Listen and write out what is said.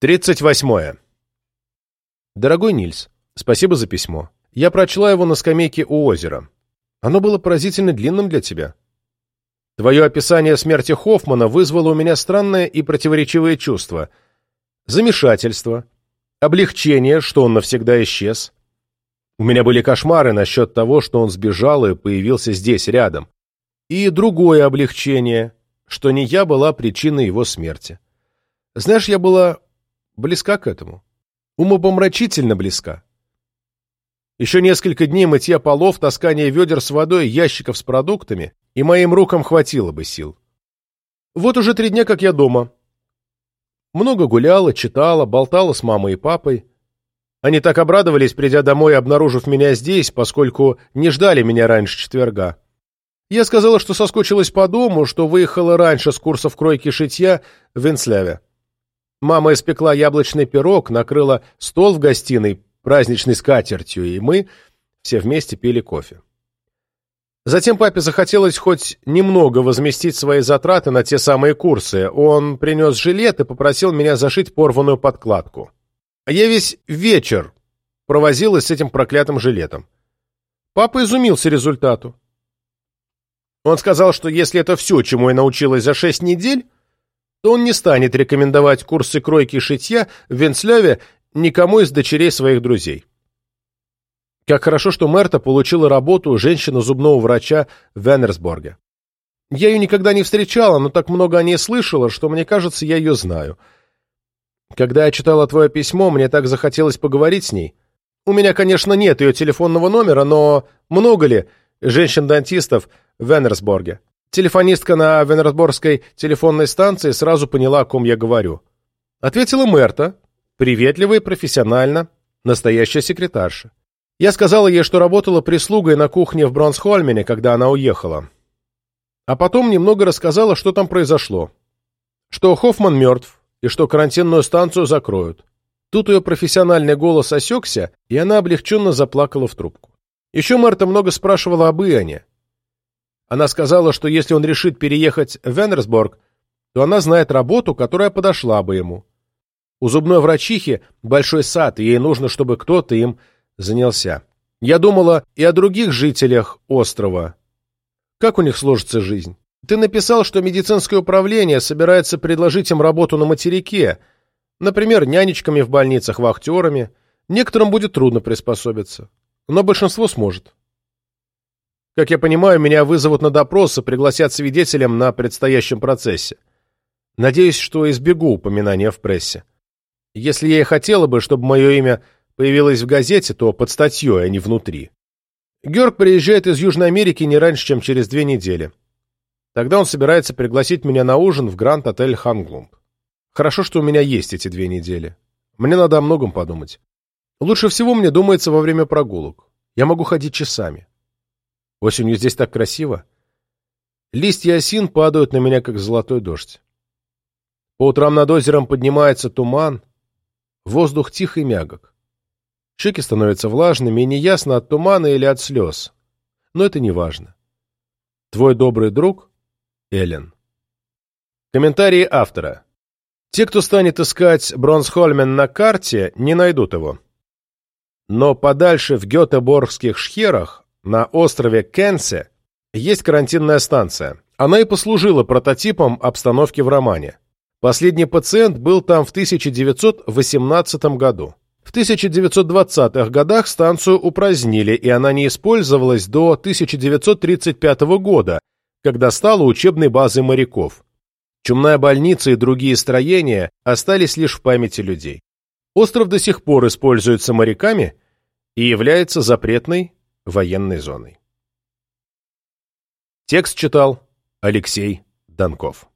38. Дорогой Нильс, спасибо за письмо. Я прочла его на скамейке у озера. Оно было поразительно длинным для тебя. Твое описание смерти Хоффмана вызвало у меня странное и противоречивое чувство. Замешательство, облегчение, что он навсегда исчез. У меня были кошмары насчет того, что он сбежал и появился здесь, рядом. И другое облегчение, что не я была причиной его смерти. Знаешь, я была близка к этому. Умопомрачительно близка. Еще несколько дней мытья полов, таскания ведер с водой, ящиков с продуктами, и моим рукам хватило бы сил. Вот уже три дня, как я дома. Много гуляла, читала, болтала с мамой и папой. Они так обрадовались, придя домой обнаружив меня здесь, поскольку не ждали меня раньше четверга. Я сказала, что соскучилась по дому, что выехала раньше с курсов кройки шитья в Венсляве. Мама испекла яблочный пирог, накрыла стол в гостиной праздничной скатертью, и мы все вместе пили кофе. Затем папе захотелось хоть немного возместить свои затраты на те самые курсы. Он принес жилет и попросил меня зашить порванную подкладку. Я весь вечер провозилась с этим проклятым жилетом. Папа изумился результату. Он сказал, что если это все, чему я научилась за шесть недель, то он не станет рекомендовать курсы кройки и шитья в Венслеве никому из дочерей своих друзей. Как хорошо, что Мерта получила работу женщины зубного врача в Венерсборге. Я ее никогда не встречала, но так много о ней слышала, что, мне кажется, я ее знаю. Когда я читала твое письмо, мне так захотелось поговорить с ней. У меня, конечно, нет ее телефонного номера, но много ли женщин-дантистов в Венерсборге? Телефонистка на Венерсборгской телефонной станции сразу поняла, о ком я говорю. Ответила Мерта, приветливо и профессионально, настоящая секретарша. Я сказала ей, что работала прислугой на кухне в Бронсхольмене, когда она уехала. А потом немного рассказала, что там произошло. Что Хоффман мертв, и что карантинную станцию закроют. Тут ее профессиональный голос осекся, и она облегченно заплакала в трубку. Еще Марта много спрашивала об Иоанне. Она сказала, что если он решит переехать в Венерсборг, то она знает работу, которая подошла бы ему. У зубной врачихи большой сад, и ей нужно, чтобы кто-то им занялся. Я думала и о других жителях острова. Как у них сложится жизнь? Ты написал, что медицинское управление собирается предложить им работу на материке, например, нянечками в больницах, вахтерами. Некоторым будет трудно приспособиться, но большинство сможет. Как я понимаю, меня вызовут на допрос и пригласят свидетелем на предстоящем процессе. Надеюсь, что избегу упоминания в прессе. Если я и хотела бы, чтобы мое имя появилось в газете, то под статьей, а не внутри. Георг приезжает из Южной Америки не раньше, чем через две недели. Тогда он собирается пригласить меня на ужин в Гранд-отель Ханглумб. Хорошо, что у меня есть эти две недели. Мне надо о многом подумать. Лучше всего мне думается во время прогулок. Я могу ходить часами. Осенью здесь так красиво. Листья осин падают на меня, как золотой дождь. По утрам над озером поднимается туман, Воздух тих и мягок. Щеки становятся влажными, и неясно от тумана или от слез. Но это не важно. Твой добрый друг Эллен. Комментарии автора. Те, кто станет искать Бронсхольмен на карте, не найдут его. Но подальше в Гетеборгских шхерах, на острове Кенсе, есть карантинная станция. Она и послужила прототипом обстановки в романе. Последний пациент был там в 1918 году. В 1920-х годах станцию упразднили, и она не использовалась до 1935 года, когда стала учебной базой моряков. Чумная больница и другие строения остались лишь в памяти людей. Остров до сих пор используется моряками и является запретной военной зоной. Текст читал Алексей Донков.